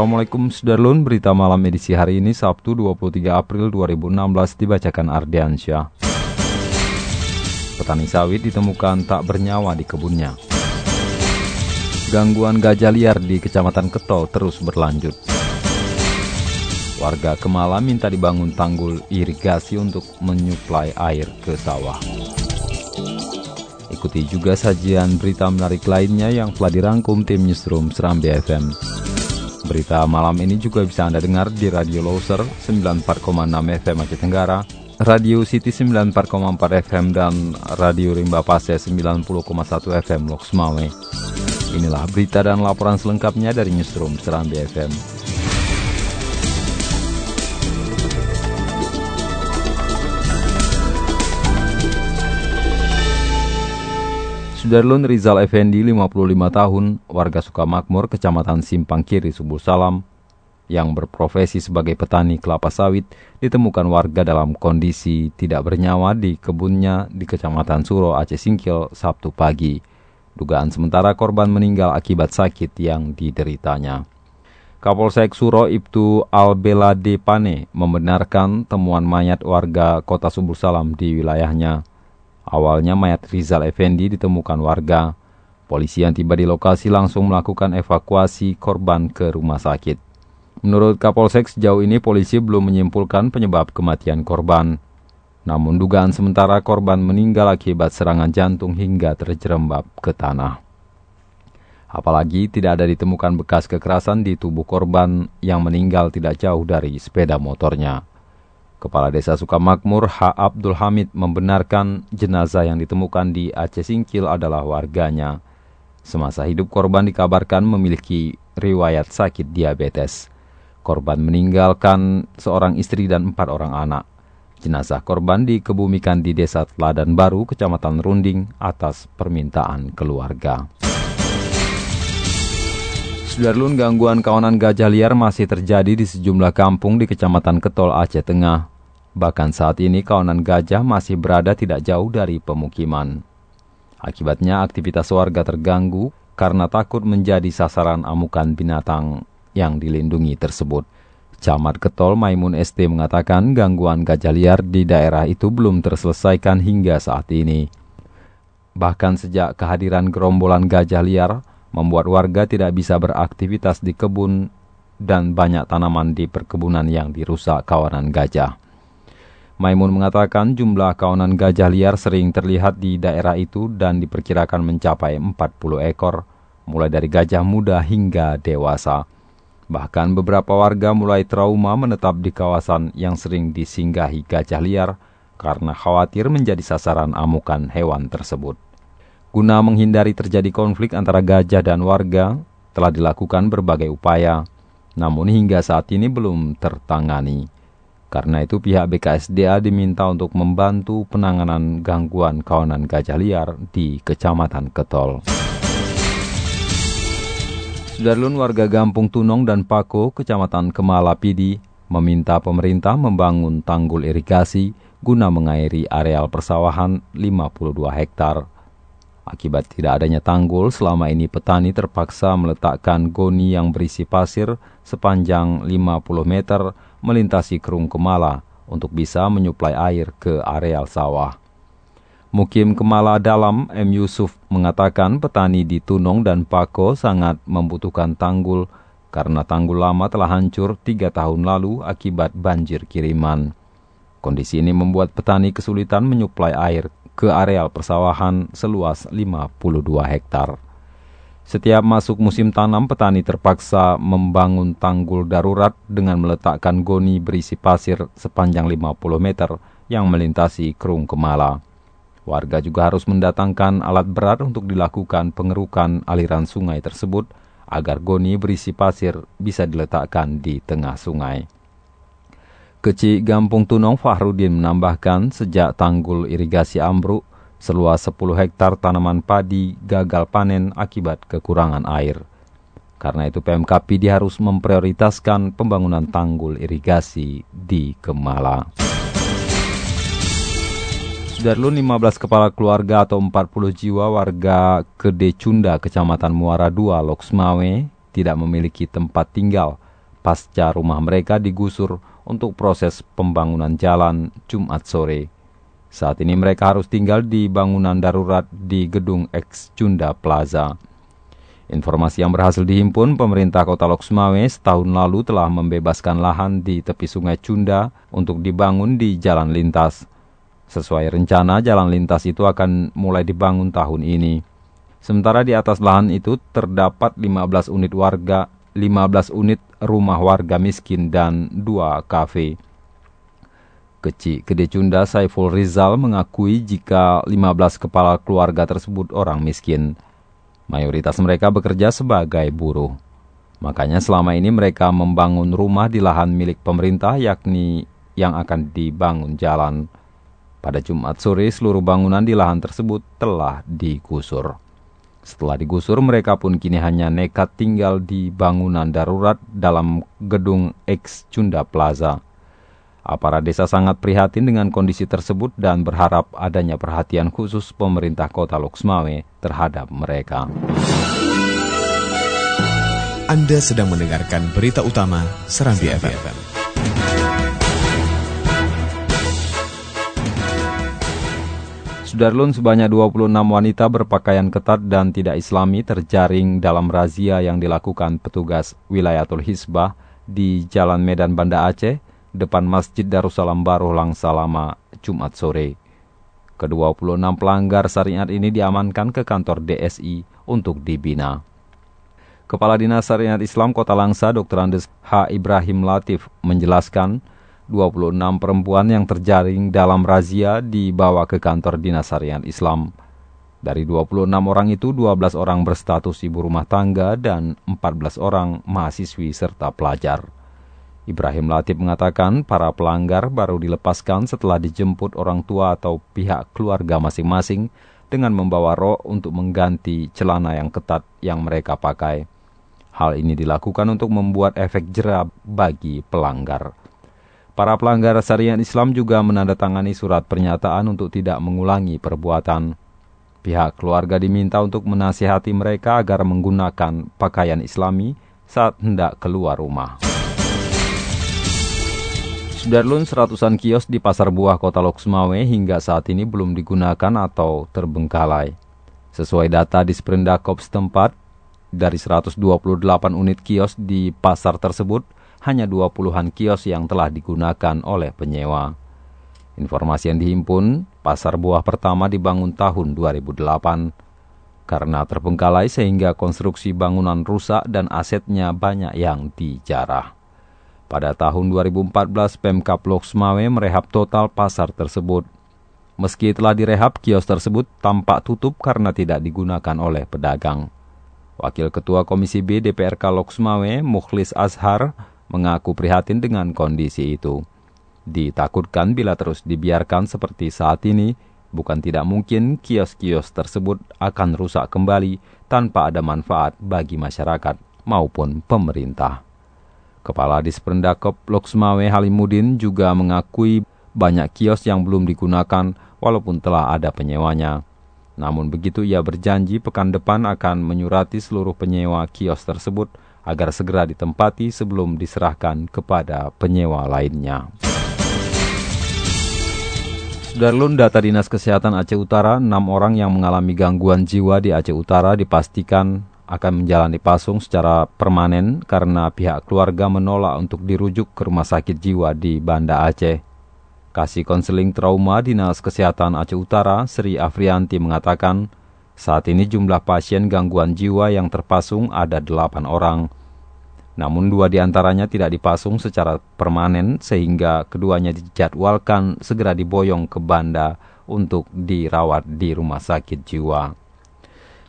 Assalamualaikum Sudarlun, berita malam edisi hari ini Sabtu 23 April 2016 dibacakan Ardiansyah. Petani sawit ditemukan tak bernyawa di kebunnya. Gangguan gajah liar di Kecamatan Ketol terus berlanjut. Warga Kemala minta dibangun tanggul irigasi untuk menyuplai air ke sawah. Ikuti juga sajian berita menarik lainnya yang telah dirangkum tim Newsroom Serambi FM. Berita malam ini juga bisa Anda dengar di Radio Loser 94,6 FM Aceh Tenggara, Radio City 94,4 FM, dan Radio Rimba Pase 90,1 FM Lok Sumawe. Inilah berita dan laporan selengkapnya dari Newsroom Serambi FM. Sudarlun Rizal Effendi, 55 tahun, warga Sukamakmur, Kecamatan Simpang Kiri, Subul Salam, yang berprofesi sebagai petani kelapa sawit, ditemukan warga dalam kondisi tidak bernyawa di kebunnya di Kecamatan Suro, Aceh Singkil, Sabtu pagi. Dugaan sementara korban meninggal akibat sakit yang dideritanya. Kapolsek Suro Ibtu Albela Pane membenarkan temuan mayat warga kota Subul Salam di wilayahnya. Awalnya mayat Rizal Effendi ditemukan warga. Polisi yang tiba di lokasi langsung melakukan evakuasi korban ke rumah sakit. Menurut Kapolsek sejauh ini polisi belum menyimpulkan penyebab kematian korban. Namun dugaan sementara korban meninggal akibat serangan jantung hingga terjerembab ke tanah. Apalagi tidak ada ditemukan bekas kekerasan di tubuh korban yang meninggal tidak jauh dari sepeda motornya. Kepala Desa Sukamakmur H. Abdul Hamid membenarkan jenazah yang ditemukan di Aceh Singkil adalah warganya. Semasa hidup korban dikabarkan memiliki riwayat sakit diabetes. Korban meninggalkan seorang istri dan empat orang anak. Jenazah korban dikebumikan di Desa Teladan Baru, Kecamatan Runding atas permintaan keluarga. Sudarlun gangguan kawanan gajah liar masih terjadi di sejumlah kampung di Kecamatan Ketol Aceh Tengah. Bahkan saat ini kawanan gajah masih berada tidak jauh dari pemukiman. Akibatnya aktivitas warga terganggu karena takut menjadi sasaran amukan binatang yang dilindungi tersebut. Camat Ketol Maimun ST mengatakan gangguan gajah liar di daerah itu belum terselesaikan hingga saat ini. Bahkan sejak kehadiran gerombolan gajah liar, membuat warga tidak bisa beraktivitas di kebun dan banyak tanaman di perkebunan yang dirusak kawanan gajah. Maimun mengatakan jumlah kawanan gajah liar sering terlihat di daerah itu dan diperkirakan mencapai 40 ekor, mulai dari gajah muda hingga dewasa. Bahkan beberapa warga mulai trauma menetap di kawasan yang sering disinggahi gajah liar karena khawatir menjadi sasaran amukan hewan tersebut. Guna menghindari terjadi konflik antara gajah dan warga, telah dilakukan berbagai upaya, namun hingga saat ini belum tertangani. Karena itu pihak BKSDA diminta untuk membantu penanganan gangguan kawanan gajah liar di Kecamatan Ketol. Sudarlun warga Gampung Tunong dan Pako, Kecamatan Kemala Pidi, meminta pemerintah membangun tanggul irigasi guna mengairi areal persawahan 52 hektar. Akibat tidak adanya tanggul, selama ini petani terpaksa meletakkan goni yang berisi pasir sepanjang 50 meter melintasi Kerung Kemala untuk bisa menyuplai air ke areal sawah. Mukim Kemala Dalam M. Yusuf mengatakan petani di Tunong dan Pako sangat membutuhkan tanggul karena tanggul lama telah hancur tiga tahun lalu akibat banjir kiriman. Kondisi ini membuat petani kesulitan menyuplai air ke areal persawahan seluas 52 hektar. Setiap masuk musim tanam, petani terpaksa membangun tanggul darurat dengan meletakkan goni berisi pasir sepanjang 50 meter yang melintasi Kerung Kemala. Warga juga harus mendatangkan alat berat untuk dilakukan pengerukan aliran sungai tersebut agar goni berisi pasir bisa diletakkan di tengah sungai. Kecil Gampung Tunong Fahrudin menambahkan sejak tanggul irigasi ambruk, seluas 10 hektar tanaman padi gagal panen akibat kekurangan air. Karena itu PMKP dia harus memprioritaskan pembangunan tanggul irigasi di Kemala. Sudarlun 15 kepala keluarga atau 40 jiwa warga Kede Cunda, Kecamatan Muara II, Loksmawe, tidak memiliki tempat tinggal pasca rumah mereka digusur untuk proses pembangunan jalan Jumat sore. Saat ini mereka harus tinggal di bangunan darurat di gedung Ex Cunda Plaza. Informasi yang berhasil dihimpun, pemerintah kota Loksmawe setahun lalu telah membebaskan lahan di tepi sungai Cunda untuk dibangun di jalan lintas. Sesuai rencana, jalan lintas itu akan mulai dibangun tahun ini. Sementara di atas lahan itu terdapat 15 unit warga, 15 unit rumah warga miskin dan dua kafe. Kecil Gede Cunda Saiful Rizal mengakui jika 15 kepala keluarga tersebut orang miskin. Mayoritas mereka bekerja sebagai buruh. Makanya selama ini mereka membangun rumah di lahan milik pemerintah yakni yang akan dibangun jalan. Pada Jumat sore seluruh bangunan di lahan tersebut telah digusur. Setelah digusur mereka pun kini hanya nekat tinggal di bangunan darurat dalam gedung X Cunda Plaza. Aparat desa sangat prihatin dengan kondisi tersebut dan berharap adanya perhatian khusus pemerintah kota Loksmawe terhadap mereka. Anda sedang mendengarkan berita utama Serambi, Serambi FM. Sudarlun sebanyak 26 wanita berpakaian ketat dan tidak islami terjaring dalam razia yang dilakukan petugas wilayatul Hisbah di Jalan Medan Banda Aceh depan Masjid Darussalam Baru Langsalama, Jumat sore. Ke-26 pelanggar syariat ini diamankan ke kantor DSI untuk dibina. Kepala Dinas Syariat Islam Kota Langsa, Dr. Andes H. Ibrahim Latif, menjelaskan 26 perempuan yang terjaring dalam razia dibawa ke kantor Dinas Syariat Islam. Dari 26 orang itu, 12 orang berstatus ibu rumah tangga dan 14 orang mahasiswi serta pelajar. Ibrahim Latif mengatakan para pelanggar baru dilepaskan setelah dijemput orang tua atau pihak keluarga masing-masing dengan membawa rok untuk mengganti celana yang ketat yang mereka pakai. Hal ini dilakukan untuk membuat efek jerah bagi pelanggar. Para pelanggar syariat Islam juga menandatangani surat pernyataan untuk tidak mengulangi perbuatan. Pihak keluarga diminta untuk menasihati mereka agar menggunakan pakaian islami saat hendak keluar rumah. Sudarlun seratusan kios di pasar buah kota Loksmawe hingga saat ini belum digunakan atau terbengkalai. Sesuai data di Sprendakop setempat, dari 128 unit kios di pasar tersebut, hanya 20-an kios yang telah digunakan oleh penyewa. Informasi yang dihimpun, pasar buah pertama dibangun tahun 2008. Karena terbengkalai sehingga konstruksi bangunan rusak dan asetnya banyak yang dijarah. Pada tahun 2014, Pemkap Loksmawe merehab total pasar tersebut. Meski telah direhab, kios tersebut tampak tutup karena tidak digunakan oleh pedagang. Wakil Ketua Komisi B DPRK Loksmawe, Mukhlis Azhar, mengaku prihatin dengan kondisi itu. Ditakutkan bila terus dibiarkan seperti saat ini, bukan tidak mungkin kios-kios tersebut akan rusak kembali tanpa ada manfaat bagi masyarakat maupun pemerintah. Kepala Dispendakop Loksmawe Halimudin juga mengakui banyak kios yang belum digunakan walaupun telah ada penyewanya. Namun begitu ia berjanji pekan depan akan menyurati seluruh penyewa kios tersebut agar segera ditempati sebelum diserahkan kepada penyewa lainnya. Sudarlun data Dinas Kesehatan Aceh Utara, enam orang yang mengalami gangguan jiwa di Aceh Utara dipastikan akan menjalani pasung secara permanen karena pihak keluarga menolak untuk dirujuk ke rumah sakit jiwa di Banda Aceh. Kasih konseling trauma Dinas Kesehatan Aceh Utara, Sri Afrianti mengatakan, saat ini jumlah pasien gangguan jiwa yang terpasung ada 8 orang. Namun dua di antaranya tidak dipasung secara permanen sehingga keduanya dijadwalkan segera diboyong ke Banda untuk dirawat di rumah sakit jiwa.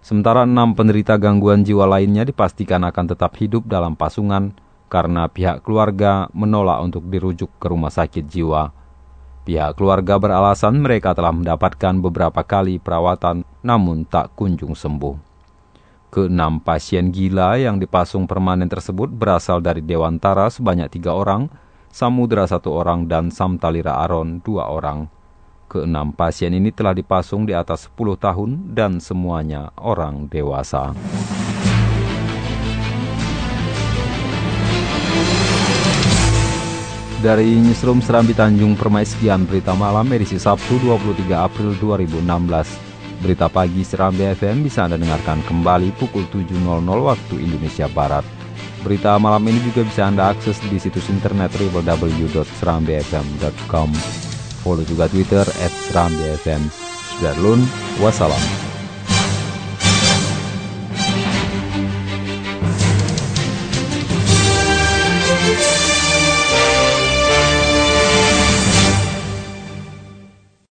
Sementara enam penderita gangguan jiwa lainnya dipastikan akan tetap hidup dalam pasungan karena pihak keluarga menolak untuk dirujuk ke rumah sakit jiwa. Pihak keluarga beralasan mereka telah mendapatkan beberapa kali perawatan namun tak kunjung sembuh. Keenam pasien gila yang dipasung permanen tersebut berasal dari Dewantara sebanyak tiga orang, Samudra satu orang, dan Samtalira Aron dua orang. Keenam pasien ini telah dipasung di atas 10 tahun dan semuanya orang dewasa. Dari Newsroom Serambi Tanjung Permai sekian berita malam edisi Sabtu 23 April 2016. Berita pagi Serambi FM bisa Anda dengarkan kembali pukul 7.00 waktu Indonesia Barat. Berita malam ini juga bisa Anda akses di situs internet www.serambifm.com. Follow juga Twitter at Serambi FM. Sudarlun, wassalam.